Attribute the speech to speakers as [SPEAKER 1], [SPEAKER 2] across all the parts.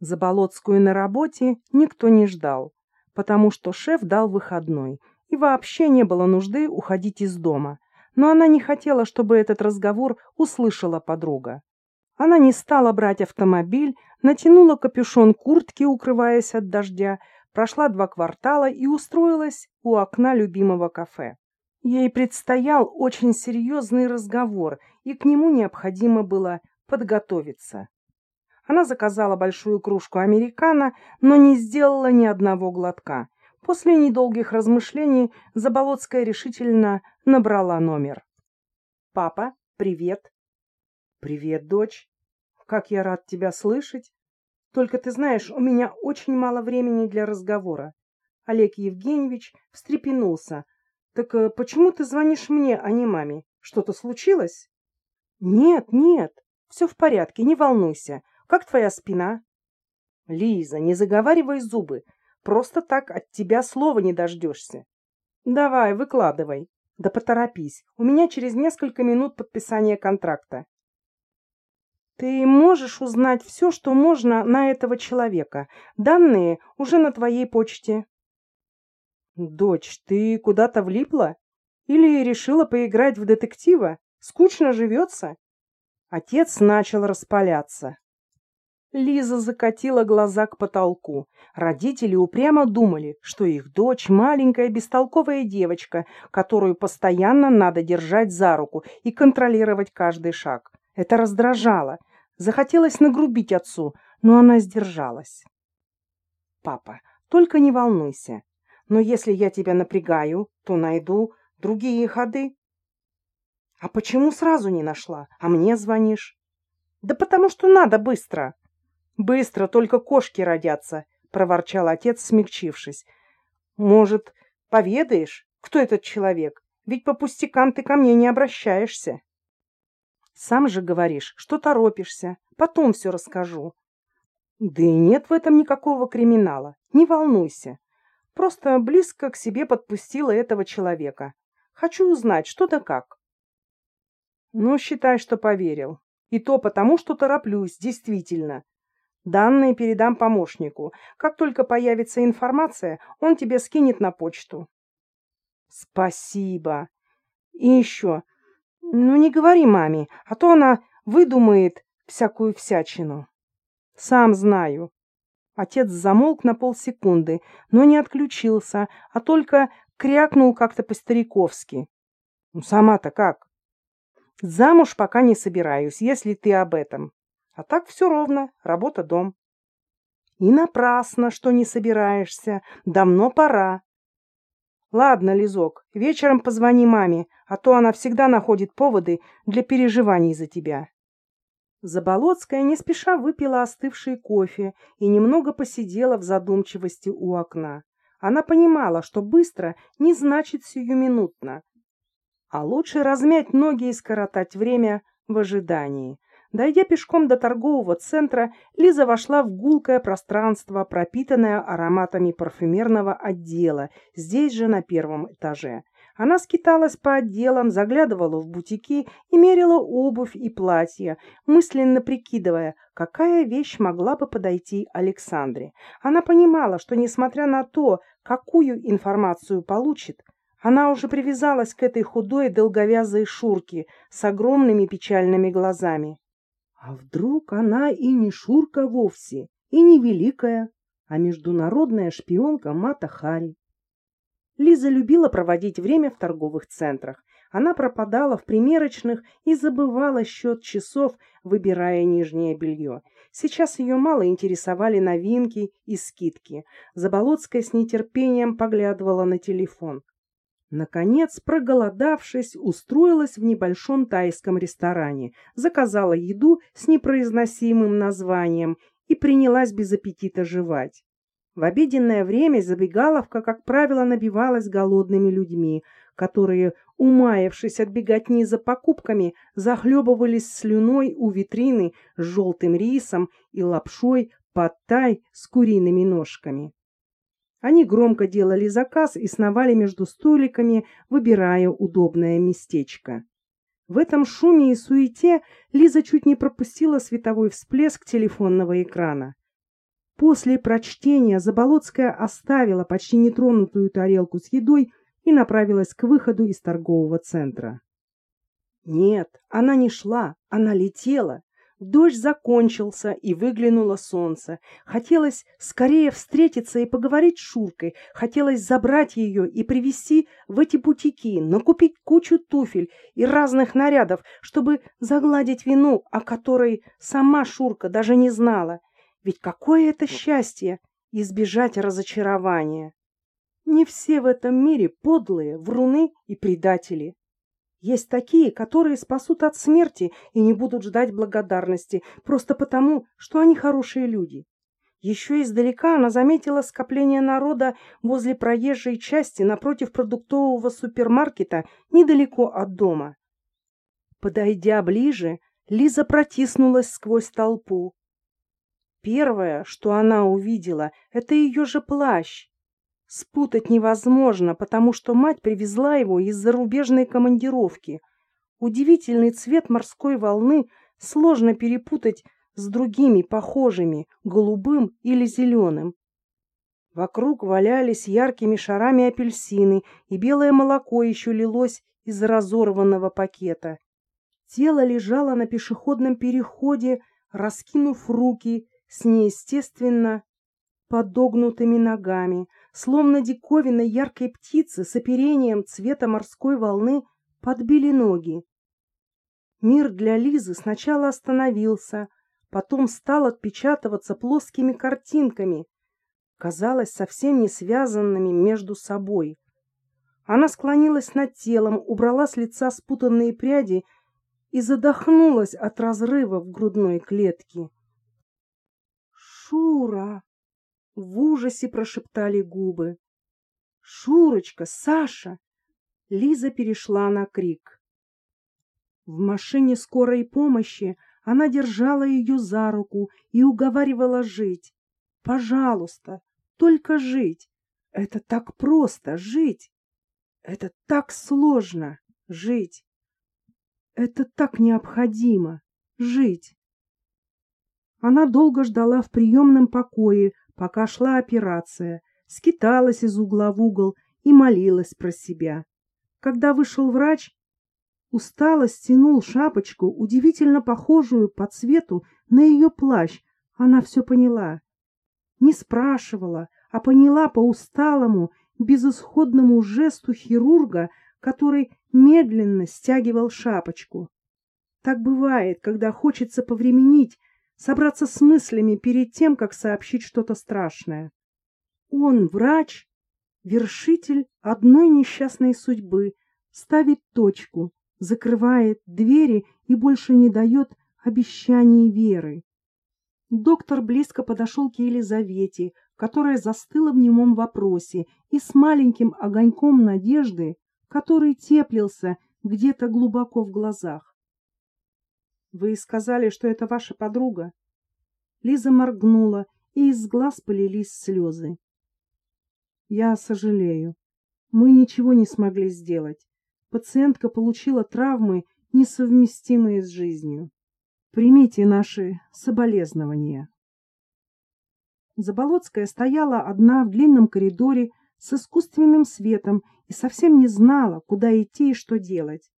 [SPEAKER 1] Заболоцкую на работе никто не ждал, потому что шеф дал выходной, и вообще не было нужды уходить из дома. Но она не хотела, чтобы этот разговор услышала подруга. Она не стала брать автомобиль, натянула капюшон куртки, укрываясь от дождя, прошла два квартала и устроилась у окна любимого кафе. Ей предстоял очень серьезный разговор, и к нему необходимо было подготовиться. Она заказала большую кружку американо, но не сделала ни одного глотка. После недолгих размышлений Заболоцкая решительно набрала номер. «Папа, привет!» «Привет, дочь! Как я рад тебя слышать! Только ты знаешь, у меня очень мало времени для разговора». Олег Евгеньевич встрепенулся. «Так э, почему ты звонишь мне, а не маме? Что-то случилось?» «Нет, нет, все в порядке, не волнуйся. Как твоя спина?» «Лиза, не заговаривай зубы. Просто так от тебя слова не дождешься. Давай, выкладывай. Да поторопись. У меня через несколько минут подписание контракта. Ты можешь узнать все, что можно на этого человека. Данные уже на твоей почте. Дочь, ты куда-то влипла? Или решила поиграть в детектива? Скучно живется? Отец начал распаляться. Лиза закатила глаза к потолку. Родители упрямо думали, что их дочь маленькая бестолковая девочка, которую постоянно надо держать за руку и контролировать каждый шаг. Это раздражало. Захотелось нагрубить отцу, но она сдержалась. «Папа, только не волнуйся. Но если я тебя напрягаю, то найду другие ходы». «А почему сразу не нашла? А мне звонишь?» «Да потому что надо быстро!» Быстро только кошки родятся, проворчал отец, смягчившись. Может, поведаешь, кто этот человек? Ведь по пустякам ты ко мне не обращаешься. Сам же говоришь, что торопишься. Потом все расскажу. Да и нет в этом никакого криминала. Не волнуйся. Просто близко к себе подпустила этого человека. Хочу узнать, что да как. Ну, считай, что поверил. И то потому, что тороплюсь, действительно. Данные передам помощнику. Как только появится информация, он тебе скинет на почту. Спасибо. И еще. Ну, не говори маме, а то она выдумает всякую всячину. Сам знаю. Отец замолк на полсекунды, но не отключился, а только крякнул как-то по-стариковски. Ну, сама-то как? Замуж пока не собираюсь, если ты об этом. А так все ровно, работа-дом. И напрасно, что не собираешься. Давно пора. Ладно, Лизок, вечером позвони маме, а то она всегда находит поводы для переживаний за тебя. Заболоцкая не спеша выпила остывший кофе и немного посидела в задумчивости у окна. Она понимала, что быстро не значит сиюминутно, а лучше размять ноги и скоротать время в ожидании. Дойдя пешком до торгового центра, Лиза вошла в гулкое пространство, пропитанное ароматами парфюмерного отдела, здесь же на первом этаже. Она скиталась по отделам, заглядывала в бутики и мерила обувь и платья, мысленно прикидывая, какая вещь могла бы подойти Александре. Она понимала, что, несмотря на то, какую информацию получит, она уже привязалась к этой худой долговязой шурке с огромными печальными глазами. А вдруг она и не Шурка вовсе, и не великая, а международная шпионка Мата Хари? Лиза любила проводить время в торговых центрах. Она пропадала в примерочных и забывала счет часов, выбирая нижнее белье. Сейчас ее мало интересовали новинки и скидки. Заболоцкая с нетерпением поглядывала на телефон. Наконец, проголодавшись, устроилась в небольшом тайском ресторане, заказала еду с непроизносимым названием и принялась без аппетита жевать. В обеденное время забегаловка, как правило, набивалась голодными людьми, которые, умаявшись от беготни за покупками, захлебывались слюной у витрины с желтым рисом и лапшой под тай с куриными ножками. Они громко делали заказ и сновали между столиками, выбирая удобное местечко. В этом шуме и суете Лиза чуть не пропустила световой всплеск телефонного экрана. После прочтения Заболоцкая оставила почти нетронутую тарелку с едой и направилась к выходу из торгового центра. Нет, она не шла, она летела. Дождь закончился, и выглянуло солнце. Хотелось скорее встретиться и поговорить с Шуркой. Хотелось забрать ее и привезти в эти бутики, накупить кучу туфель и разных нарядов, чтобы загладить вину, о которой сама Шурка даже не знала. Ведь какое это счастье избежать разочарования! Не все в этом мире подлые, вруны и предатели. Есть такие, которые спасут от смерти и не будут ждать благодарности, просто потому, что они хорошие люди. Еще издалека она заметила скопление народа возле проезжей части напротив продуктового супермаркета недалеко от дома. Подойдя ближе, Лиза протиснулась сквозь толпу. Первое, что она увидела, это ее же плащ. Спутать невозможно, потому что мать привезла его из зарубежной командировки. Удивительный цвет морской волны сложно перепутать с другими похожими, голубым или зеленым. Вокруг валялись яркими шарами апельсины, и белое молоко еще лилось из разорванного пакета. Тело лежало на пешеходном переходе, раскинув руки с неестественно подогнутыми ногами, словно диковинной яркой птицы с оперением цвета морской волны подбили ноги. Мир для Лизы сначала остановился, потом стал отпечатываться плоскими картинками, казалось, совсем не связанными между собой. Она склонилась над телом, убрала с лица спутанные пряди и задохнулась от разрыва в грудной клетке. «Шура!» — в ужасе прошептали губы. «Шурочка! Саша!» Лиза перешла на крик. В машине скорой помощи она держала ее за руку и уговаривала жить. «Пожалуйста, только жить! Это так просто — жить! Это так сложно — жить! Это так необходимо — жить!» Она долго ждала в приемном покое, пока шла операция, скиталась из угла в угол и молилась про себя. Когда вышел врач, устало стянул шапочку, удивительно похожую по цвету на ее плащ. Она все поняла. Не спрашивала, а поняла по усталому, безысходному жесту хирурга, который медленно стягивал шапочку. Так бывает, когда хочется повременить собраться с мыслями перед тем, как сообщить что-то страшное. Он, врач, вершитель одной несчастной судьбы, ставит точку, закрывает двери и больше не дает обещаний веры. Доктор близко подошел к Елизавете, которая застыла в немом вопросе, и с маленьким огоньком надежды, который теплился где-то глубоко в глазах. Вы сказали, что это ваша подруга? Лиза моргнула, и из глаз полились слезы. Я сожалею. Мы ничего не смогли сделать. Пациентка получила травмы, несовместимые с жизнью. Примите наши соболезнования. Заболоцкая стояла одна в длинном коридоре с искусственным светом и совсем не знала, куда идти и что делать.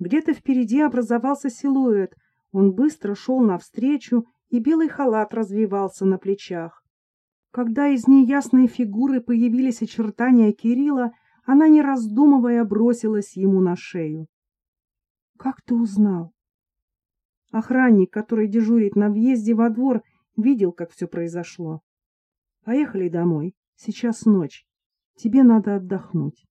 [SPEAKER 1] Где-то впереди образовался силуэт, он быстро шел навстречу, и белый халат развивался на плечах. Когда из неясной фигуры появились очертания Кирилла, она, не раздумывая, бросилась ему на шею. — Как ты узнал? Охранник, который дежурит на въезде во двор, видел, как все произошло. — Поехали домой. Сейчас ночь. Тебе надо отдохнуть.